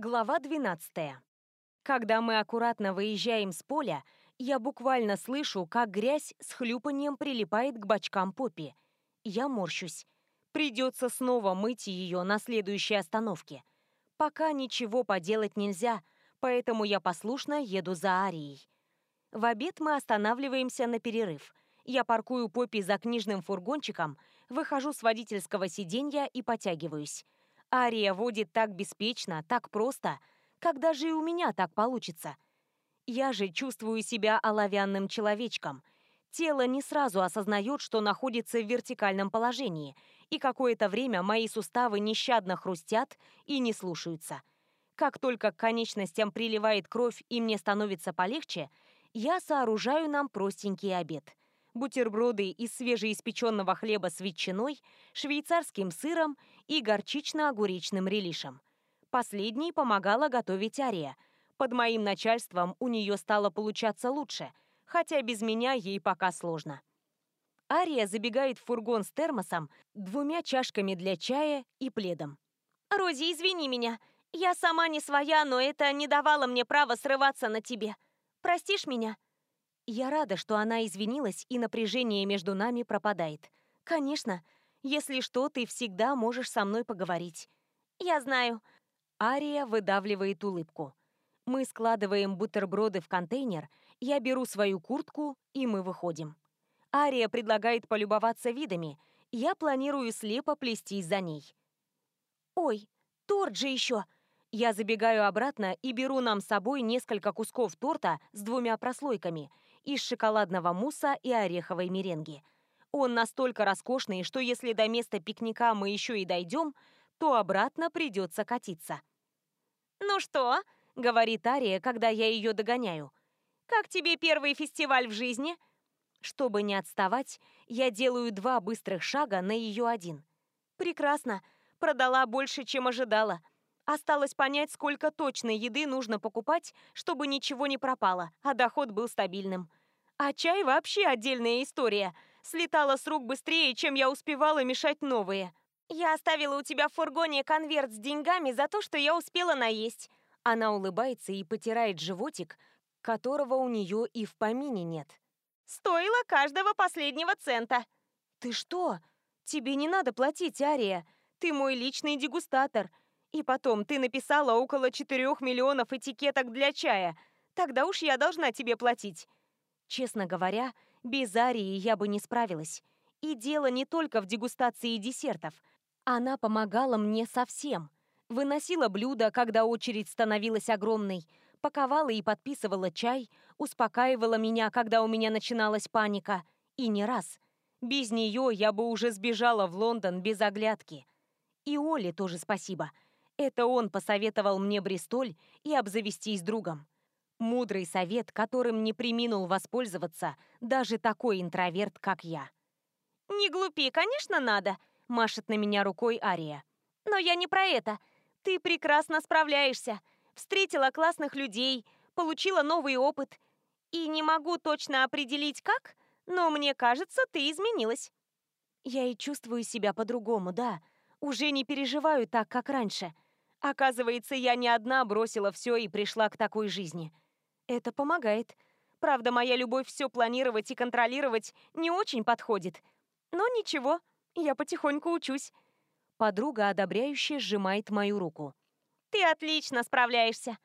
Глава 12. Когда мы аккуратно выезжаем с поля, я буквально слышу, как грязь с хлюпанием прилипает к бочкам Поппи. Я морщусь. Придется снова мыть ее на следующей остановке. Пока ничего поделать нельзя, поэтому я послушно еду за Арией. В обед мы останавливаемся на перерыв. Я паркую Поппи за книжным фургончиком, выхожу с водительского сиденья и потягиваюсь. Ария водит так беспечно, так просто, как даже и у меня так получится. Я же чувствую себя оловянным человечком. Тело не сразу осознает, что находится в вертикальном положении, и какое-то время мои суставы нещадно хрустят и не слушаются. Как только к конечностям приливает кровь и мне становится полегче, я сооружаю нам простенький обед – бутерброды из свежеиспеченного хлеба с ветчиной, швейцарским сыром и горчично-огуречным релишем. Последней помогала готовить Ария. Под моим начальством у нее стало получаться лучше, хотя без меня ей пока сложно. Ария забегает в фургон с термосом, двумя чашками для чая и пледом. «Рози, извини меня. Я сама не своя, но это не давало мне права срываться на тебе. Простишь меня?» Я рада, что она извинилась, и напряжение между нами пропадает. Конечно, если что, ты всегда можешь со мной поговорить. Я знаю. Ария выдавливает улыбку. Мы складываем бутерброды в контейнер, я беру свою куртку, и мы выходим. Ария предлагает полюбоваться видами, я планирую слепо плестись за ней. «Ой, торт же еще!» Я забегаю обратно и беру нам с собой несколько кусков торта с двумя прослойками – из шоколадного мусса и ореховой меренги. Он настолько роскошный, что если до места пикника мы еще и дойдем, то обратно придется катиться. «Ну что?» — говорит Ария, когда я ее догоняю. «Как тебе первый фестиваль в жизни?» Чтобы не отставать, я делаю два быстрых шага на ее один. «Прекрасно. Продала больше, чем ожидала. Осталось понять, сколько точной еды нужно покупать, чтобы ничего не пропало, а доход был стабильным. А чай вообще отдельная история. Слетала с рук быстрее, чем я успевала мешать новые. Я оставила у тебя в фургоне конверт с деньгами за то, что я успела наесть. Она улыбается и потирает животик, которого у нее и в помине нет. Стоило каждого последнего цента. Ты что? Тебе не надо платить, Ария. Ты мой личный дегустатор. И потом, ты написала около 4 миллионов этикеток для чая. Тогда уж я должна тебе платить. Честно говоря, без Арии я бы не справилась. И дело не только в дегустации десертов. Она помогала мне совсем. Выносила блюда, когда очередь становилась огромной, паковала и подписывала чай, успокаивала меня, когда у меня начиналась паника. И не раз. Без нее я бы уже сбежала в Лондон без оглядки. И Оле тоже спасибо. Это он посоветовал мне Бристоль и обзавестись другом. Мудрый совет, которым не приминул воспользоваться даже такой интроверт, как я. «Не глупи, конечно, надо», — машет на меня рукой Ария. «Но я не про это. Ты прекрасно справляешься. Встретила классных людей, получила новый опыт. И не могу точно определить, как, но мне кажется, ты изменилась». Я и чувствую себя по-другому, да. Уже не переживаю так, как раньше. Оказывается, я не одна бросила все и пришла к такой жизни. Это помогает. Правда, моя любовь все планировать и контролировать не очень подходит. Но ничего, я потихоньку учусь. Подруга одобряюще сжимает мою руку. Ты отлично справляешься.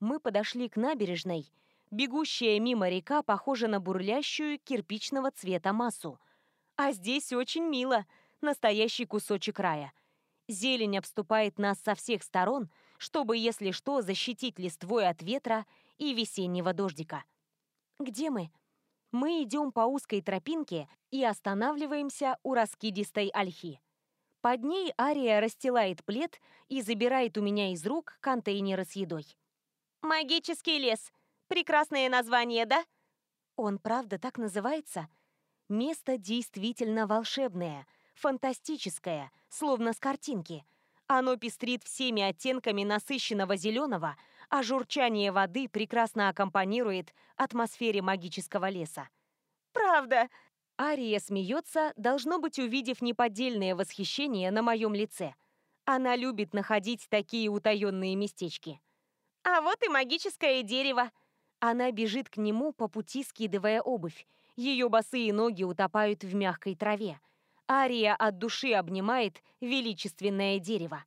Мы подошли к набережной. Бегущая мимо река похожа на бурлящую кирпичного цвета массу. А здесь очень мило. Настоящий кусочек рая. Зелень обступает нас со всех сторон, чтобы, если что, защитить листвой от ветра и весеннего дождика. Где мы? Мы идем по узкой тропинке и останавливаемся у раскидистой ольхи. Под ней Ария расстилает плед и забирает у меня из рук контейнеры с едой. «Магический лес. Прекрасное название, да?» Он правда так называется? Место действительно волшебное, фантастическое, словно с картинки. Оно пестрит всеми оттенками насыщенного зеленого, а журчание воды прекрасно аккомпанирует атмосфере магического леса. «Правда!» Ария смеется, должно быть, увидев неподдельное восхищение на моем лице. Она любит находить такие утаенные местечки. А вот и магическое дерево. Она бежит к нему по пути, скидывая обувь. Ее босые ноги утопают в мягкой траве. Ария от души обнимает величественное дерево.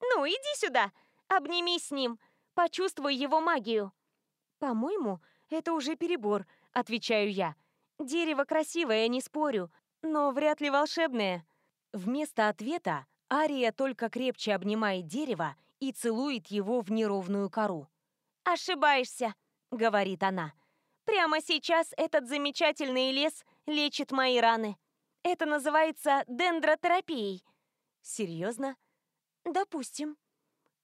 «Ну, иди сюда, обнимись с ним, почувствуй его магию». «По-моему, это уже перебор», — отвечаю я. «Дерево красивое, не спорю, но вряд ли волшебное». Вместо ответа Ария только крепче обнимает дерево и целует его в неровную кору. «Ошибаешься», — говорит она. «Прямо сейчас этот замечательный лес лечит мои раны. Это называется дендротерапией». «Серьезно?» «Допустим».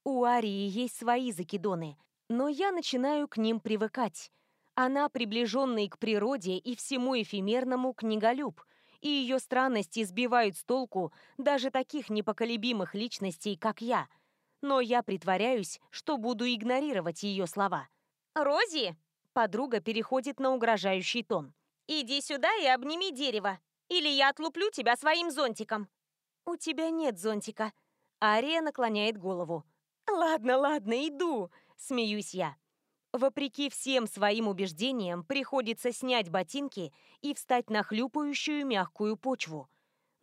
У Арии есть свои закидоны, но я начинаю к ним привыкать. Она приближенный к природе и всему эфемерному книголюб, и ее странности сбивают с толку даже таких непоколебимых личностей, как я. Но я притворяюсь, что буду игнорировать ее слова. «Рози!» — подруга переходит на угрожающий тон. «Иди сюда и обними дерево, или я отлуплю тебя своим зонтиком». «У тебя нет зонтика». Ария наклоняет голову. «Ладно, ладно, иду», — смеюсь я. Вопреки всем своим убеждениям, приходится снять ботинки и встать на хлюпающую мягкую почву.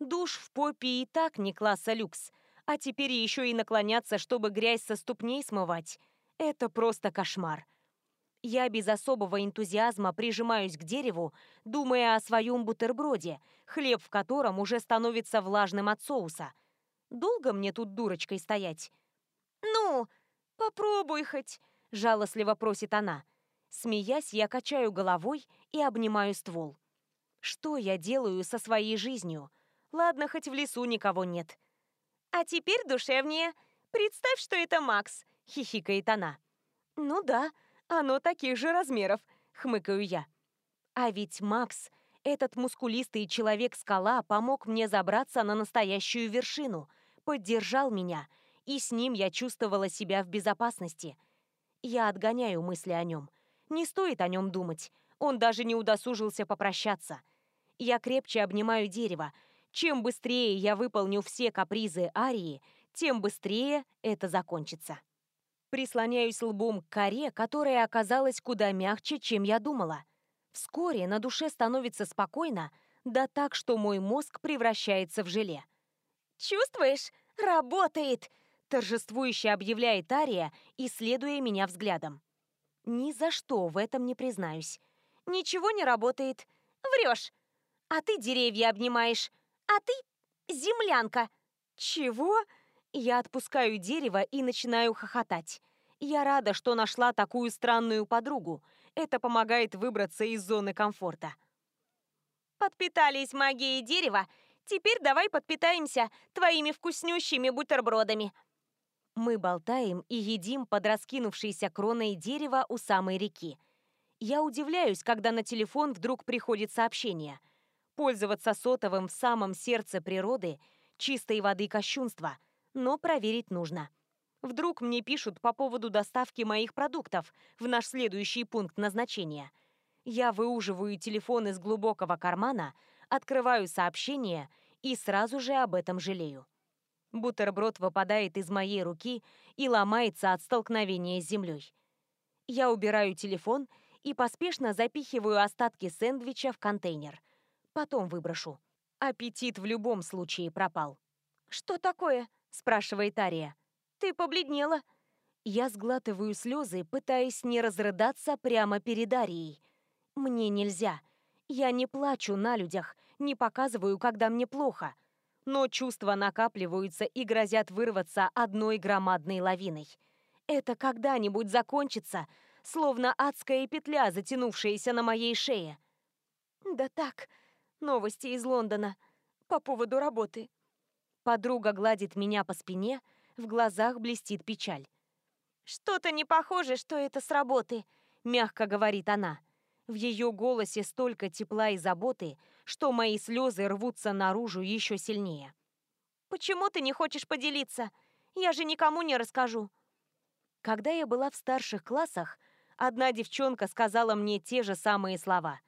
Душ в попе и так не класса люкс, а теперь еще и наклоняться, чтобы грязь со ступней смывать. Это просто кошмар. Я без особого энтузиазма прижимаюсь к дереву, думая о своем бутерброде, хлеб в котором уже становится влажным от соуса. Долго мне тут дурочкой стоять? «Ну, попробуй хоть», — жалостливо просит она. Смеясь, я качаю головой и обнимаю ствол. Что я делаю со своей жизнью? Ладно, хоть в лесу никого нет. А теперь душевнее. Представь, что это Макс, хихикает она. Ну да, оно таких же размеров, хмыкаю я. А ведь Макс, этот мускулистый человек-скала, помог мне забраться на настоящую вершину, поддержал меня, и с ним я чувствовала себя в безопасности — я отгоняю мысли о нем. Не стоит о нем думать. Он даже не удосужился попрощаться. Я крепче обнимаю дерево. Чем быстрее я выполню все капризы Арии, тем быстрее это закончится. Прислоняюсь лбом к коре, которая оказалась куда мягче, чем я думала. Вскоре на душе становится спокойно, да так, что мой мозг превращается в желе. «Чувствуешь? Работает!» торжествующе объявляет Ария, исследуя меня взглядом. Ни за что в этом не признаюсь. Ничего не работает. Врешь. А ты деревья обнимаешь. А ты землянка. Чего? Я отпускаю дерево и начинаю хохотать. Я рада, что нашла такую странную подругу. Это помогает выбраться из зоны комфорта. Подпитались магией дерева. Теперь давай подпитаемся твоими вкуснющими бутербродами. Мы болтаем и едим под раскинувшейся кроной дерева у самой реки. Я удивляюсь, когда на телефон вдруг приходит сообщение. Пользоваться сотовым в самом сердце природы – чистой воды кощунство, но проверить нужно. Вдруг мне пишут по поводу доставки моих продуктов в наш следующий пункт назначения. Я выуживаю телефон из глубокого кармана, открываю сообщение и сразу же об этом жалею. Бутерброд выпадает из моей руки и ломается от столкновения с землей. Я убираю телефон и поспешно запихиваю остатки сэндвича в контейнер. Потом выброшу. Аппетит в любом случае пропал. «Что такое?» – спрашивает Ария. «Ты побледнела?» Я сглатываю слезы, пытаясь не разрыдаться прямо перед Арией. Мне нельзя. Я не плачу на людях, не показываю, когда мне плохо – но чувства накапливаются и грозят вырваться одной громадной лавиной. Это когда-нибудь закончится, словно адская петля, затянувшаяся на моей шее. Да так, новости из Лондона по поводу работы. Подруга гладит меня по спине, в глазах блестит печаль. «Что-то не похоже, что это с работы», — мягко говорит она. В ее голосе столько тепла и заботы, что мои слезы рвутся наружу еще сильнее. «Почему ты не хочешь поделиться? Я же никому не расскажу». Когда я была в старших классах, одна девчонка сказала мне те же самые слова.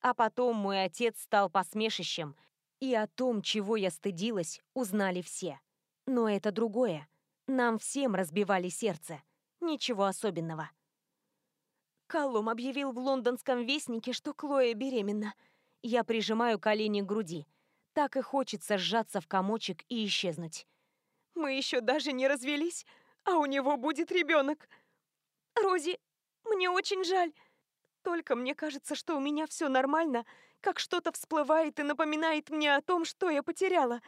А потом мой отец стал посмешищем, и о том, чего я стыдилась, узнали все. Но это другое. Нам всем разбивали сердце. Ничего особенного. Каллум объявил в лондонском вестнике, что Клоя беременна. Я прижимаю колени к груди. Так и хочется сжаться в комочек и исчезнуть. Мы еще даже не развелись, а у него будет ребенок. Рози, мне очень жаль. Только мне кажется, что у меня все нормально, как что-то всплывает и напоминает мне о том, что я потеряла.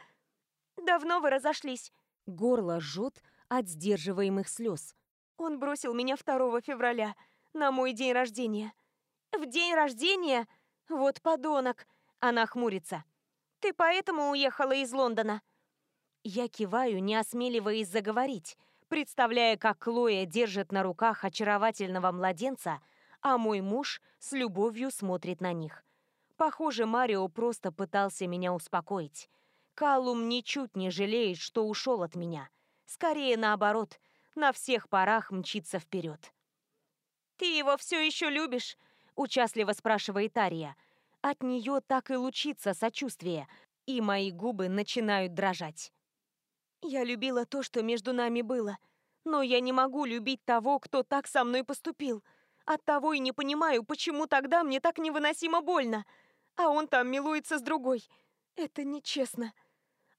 Давно вы разошлись. Горло жжет от сдерживаемых слез. Он бросил меня 2 февраля, на мой день рождения. В день рождения? Вот подонок. Она хмурится. Ты поэтому уехала из Лондона? Я киваю, не осмеливаясь заговорить, представляя, как Клоя держит на руках очаровательного младенца, а мой муж с любовью смотрит на них. Похоже, Марио просто пытался меня успокоить. Калум ничуть не жалеет, что ушел от меня. Скорее наоборот, на всех парах мчится вперед. «Ты его все еще любишь?» – участливо спрашивает Ария. От нее так и лучится сочувствие, и мои губы начинают дрожать. «Я любила то, что между нами было, но я не могу любить того, кто так со мной поступил. Оттого и не понимаю, почему тогда мне так невыносимо больно, а он там милуется с другой. Это нечестно».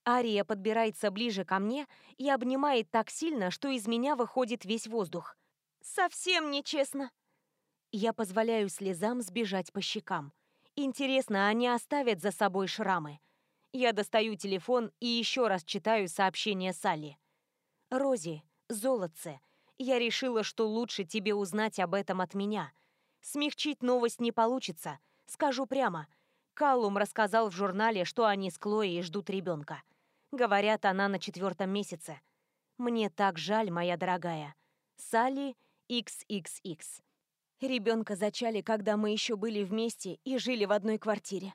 Ария подбирается ближе ко мне и обнимает так сильно, что из меня выходит весь воздух. «Совсем нечестно!» Я позволяю слезам сбежать по щекам. Интересно, они оставят за собой шрамы? Я достаю телефон и еще раз читаю сообщение Салли. «Рози, золотце, я решила, что лучше тебе узнать об этом от меня. Смягчить новость не получится. Скажу прямо. Каллум рассказал в журнале, что они с Клоей ждут ребенка. Говорят, она на четвертом месяце. Мне так жаль, моя дорогая. Салли XXX. Ребенка зачали, когда мы еще были вместе и жили в одной квартире.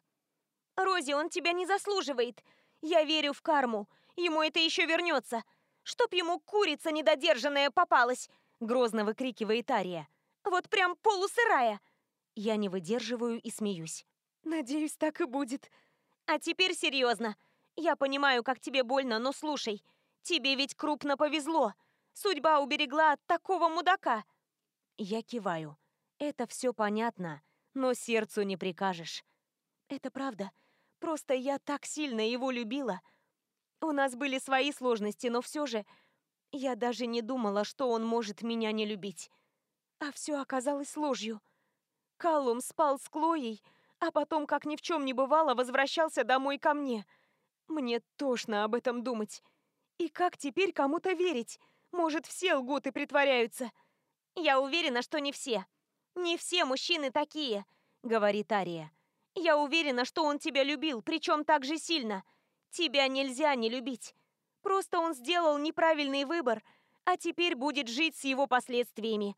«Рози, он тебя не заслуживает. Я верю в карму. Ему это еще вернется. Чтоб ему курица недодержанная попалась!» Грозно выкрикивает Ария. «Вот прям полусырая!» Я не выдерживаю и смеюсь. «Надеюсь, так и будет. А теперь серьезно. Я понимаю, как тебе больно, но слушай. Тебе ведь крупно повезло. Судьба уберегла от такого мудака. Я киваю. Это все понятно, но сердцу не прикажешь. Это правда. Просто я так сильно его любила. У нас были свои сложности, но все же я даже не думала, что он может меня не любить. А все оказалось ложью. Каллум спал с Клоей, а потом, как ни в чем не бывало, возвращался домой ко мне — мне тошно об этом думать. И как теперь кому-то верить? Может, все лгут и притворяются? Я уверена, что не все. Не все мужчины такие, говорит Ария. Я уверена, что он тебя любил, причем так же сильно. Тебя нельзя не любить. Просто он сделал неправильный выбор, а теперь будет жить с его последствиями.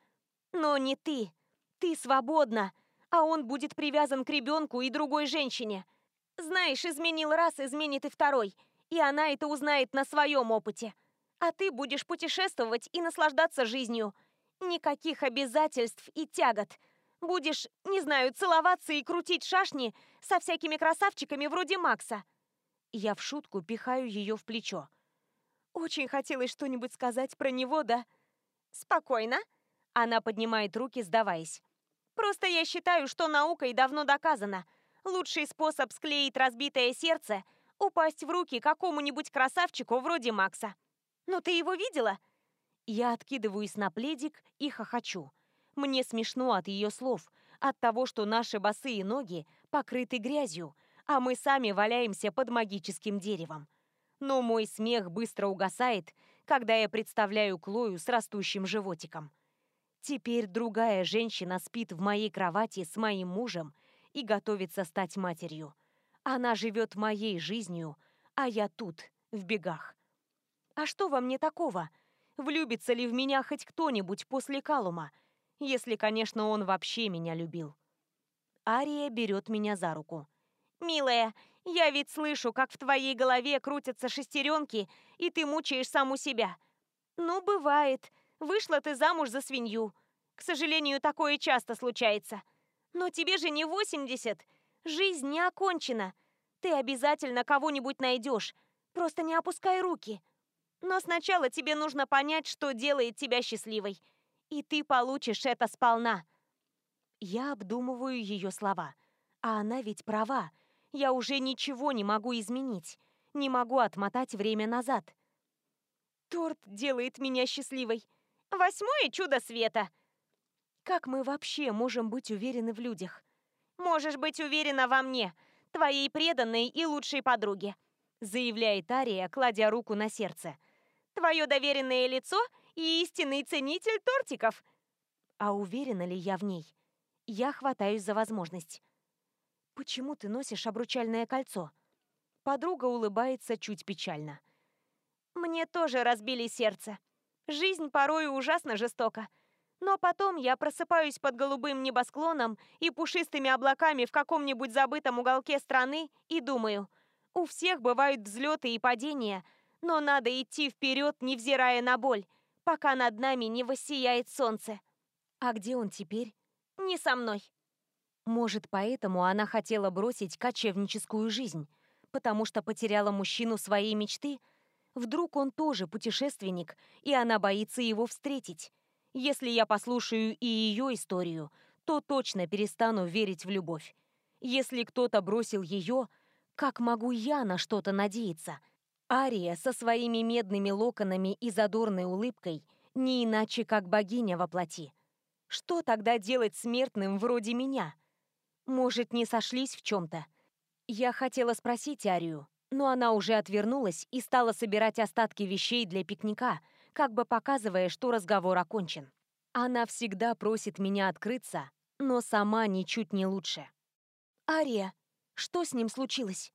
Но не ты. Ты свободна, а он будет привязан к ребенку и другой женщине. Знаешь, изменил раз, изменит и второй. И она это узнает на своем опыте. А ты будешь путешествовать и наслаждаться жизнью. Никаких обязательств и тягот. Будешь, не знаю, целоваться и крутить шашни со всякими красавчиками вроде Макса. Я в шутку пихаю ее в плечо. Очень хотелось что-нибудь сказать про него, да? Спокойно. Она поднимает руки, сдаваясь. Просто я считаю, что наукой давно доказано – Лучший способ склеить разбитое сердце – упасть в руки какому-нибудь красавчику вроде Макса. Ну ты его видела? Я откидываюсь на пледик и хохочу. Мне смешно от ее слов, от того, что наши босые ноги покрыты грязью, а мы сами валяемся под магическим деревом. Но мой смех быстро угасает, когда я представляю Клою с растущим животиком. Теперь другая женщина спит в моей кровати с моим мужем и готовится стать матерью. Она живет моей жизнью, а я тут, в бегах. А что во мне такого? Влюбится ли в меня хоть кто-нибудь после Калума? Если, конечно, он вообще меня любил. Ария берет меня за руку. «Милая, я ведь слышу, как в твоей голове крутятся шестеренки, и ты мучаешь саму себя. Ну, бывает. Вышла ты замуж за свинью. К сожалению, такое часто случается. Но тебе же не 80. Жизнь не окончена. Ты обязательно кого-нибудь найдешь. Просто не опускай руки. Но сначала тебе нужно понять, что делает тебя счастливой. И ты получишь это сполна. Я обдумываю ее слова. А она ведь права. Я уже ничего не могу изменить. Не могу отмотать время назад. Торт делает меня счастливой. Восьмое чудо света. Как мы вообще можем быть уверены в людях? Можешь быть уверена во мне, твоей преданной и лучшей подруге, заявляет Ария, кладя руку на сердце. Твое доверенное лицо и истинный ценитель тортиков. А уверена ли я в ней? Я хватаюсь за возможность. «Почему ты носишь обручальное кольцо?» Подруга улыбается чуть печально. «Мне тоже разбили сердце. Жизнь порой ужасно жестока. Но потом я просыпаюсь под голубым небосклоном и пушистыми облаками в каком-нибудь забытом уголке страны и думаю, у всех бывают взлеты и падения, но надо идти вперед, невзирая на боль, пока над нами не воссияет солнце. А где он теперь? не со мной. Может, поэтому она хотела бросить кочевническую жизнь, потому что потеряла мужчину своей мечты? Вдруг он тоже путешественник, и она боится его встретить? Если я послушаю и ее историю, то точно перестану верить в любовь. Если кто-то бросил ее, как могу я на что-то надеяться? Ария со своими медными локонами и задорной улыбкой не иначе, как богиня во плоти. Что тогда делать смертным вроде меня? Может, не сошлись в чем-то? Я хотела спросить Арию, но она уже отвернулась и стала собирать остатки вещей для пикника, как бы показывая, что разговор окончен. Она всегда просит меня открыться, но сама ничуть не лучше. «Ария, что с ним случилось?»